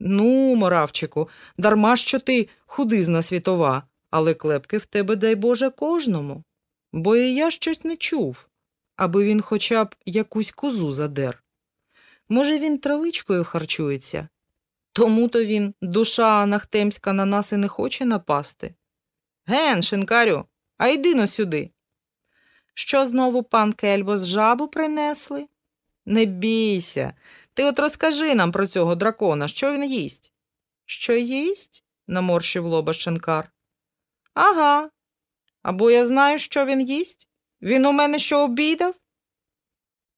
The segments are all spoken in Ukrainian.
Ну, моравчику, дарма що ти худизна світова, але клепки в тебе, дай Боже, кожному. Бо і я щось не чув, аби він хоча б якусь козу задер. Може, він травичкою харчується? Тому то він, душа анахтемська, на нас і не хоче напасти. Ген, шинкарю, а йди но сюди. Що знову пан Кельбо з жабу принесли? Не бійся. Ти от розкажи нам про цього дракона, що він їсть. Що їсть? наморщив лоба шинкар. Ага. Або я знаю, що він їсть. Він у мене що обідав?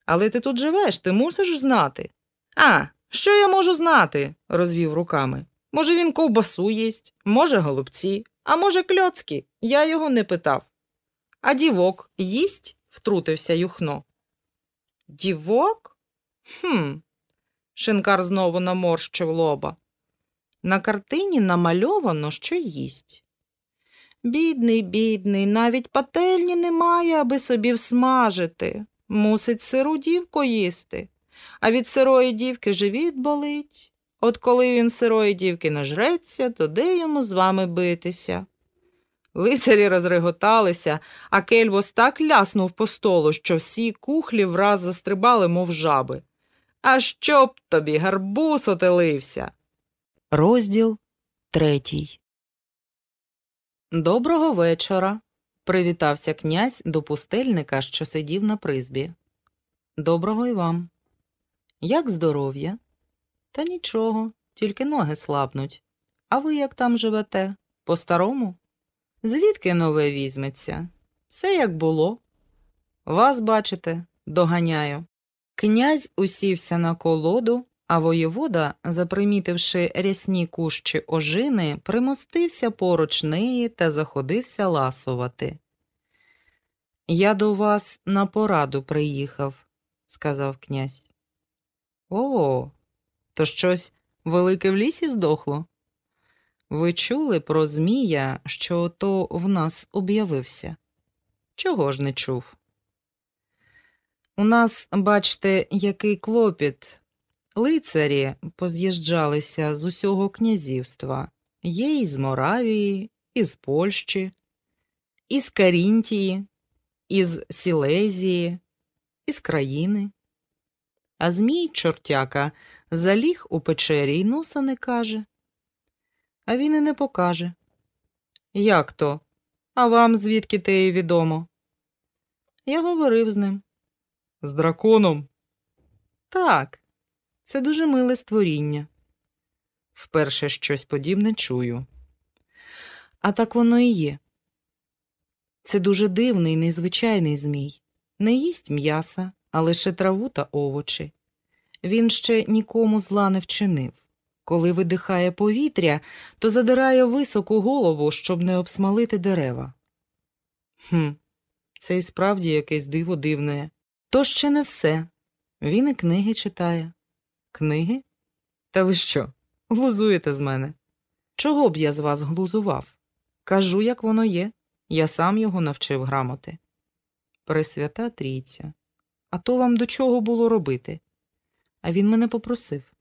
Але ти тут живеш, ти мусиш знати. А, що я можу знати? розвів руками. Може, він ковбасу їсть, може, голубці, а може, кльоцки. Я його не питав. А дівок їсть? втрутився юхно. Дівок? Хм. Шинкар знову наморщив лоба. На картині намальовано, що їсть. Бідний, бідний, навіть пательні немає, аби собі всмажити. Мусить сиру дівку їсти, а від сирої дівки живіт болить. От коли він сирої дівки нажреться, то де йому з вами битися? Лицарі розреготалися, а кельбос так ляснув по столу, що всі кухлі враз застрибали, мов жаби. А щоб тобі гарбуз отелився. Розділ третій. Доброго вечора. привітався князь до пустельника, що сидів на призбі. Доброго й вам. Як здоров'я? Та нічого, тільки ноги слабнуть. А ви як там живете? По старому? Звідки нове візьметься? Все як було. Вас, бачите, доганяю. Князь усівся на колоду, а воєвода, запримітивши рясні кущі ожини, примостився поруч неї та заходився ласувати. Я до вас на пораду приїхав, сказав князь. О, то щось велике в лісі здохло. Ви чули про Змія, що то в нас об'явився? Чого ж не чув? У нас, бачте, який клопіт. Лицарі поз'їжджалися з усього князівства. Є із Моравії, із Польщі, із Карінтії, із Сілезії, із країни. А Змій чортяка заліг у печері й носа не каже. А він і не покаже. Як то? А вам звідки те і відомо? Я говорив з ним. З драконом? Так, це дуже миле створіння. Вперше щось подібне чую. А так воно і є. Це дуже дивний, незвичайний змій. Не їсть м'яса, а лише траву та овочі. Він ще нікому зла не вчинив. Коли видихає повітря, то задирає високу голову, щоб не обсмалити дерева. Хм, це і справді якесь диво дивне. То ще не все. Він і книги читає. Книги? Та ви що? Глузуєте з мене? Чого б я з вас глузував? Кажу, як воно є. Я сам його навчив грамоти. Пресвята трійця. А то вам до чого було робити? А він мене попросив.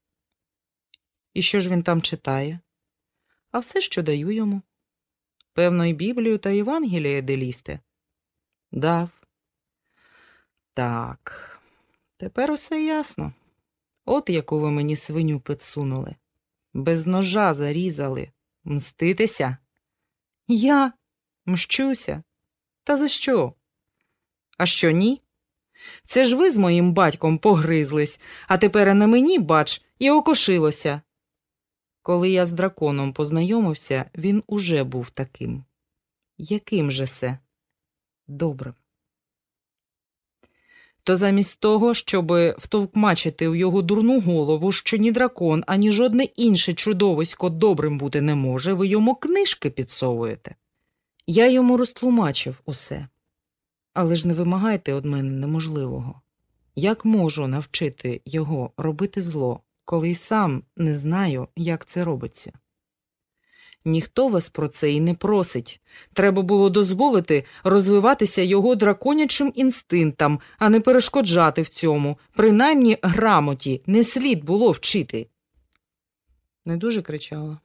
І що ж він там читає? А все, що даю йому. Певно, і Біблію та Євангеліє де лізти. Дав. Так, тепер усе ясно. От яку ви мені свиню підсунули. Без ножа зарізали. Мститися? Я мщуся. Та за що? А що ні? Це ж ви з моїм батьком погризлись, а тепер на мені, бач, і окошилося. Коли я з драконом познайомився, він уже був таким. Яким же се? Добрим. То замість того, щоб втовкмачити в його дурну голову, що ні дракон, ані жодне інше чудовисько добрим бути не може, ви йому книжки підсовуєте. Я йому розтлумачив усе. Але ж не вимагайте від мене неможливого. Як можу навчити його робити зло, коли й сам не знаю, як це робиться? Ніхто вас про це і не просить. Треба було дозволити розвиватися його драконячим інстинктам, а не перешкоджати в цьому, принаймні грамоті не слід було вчити. Не дуже кричала.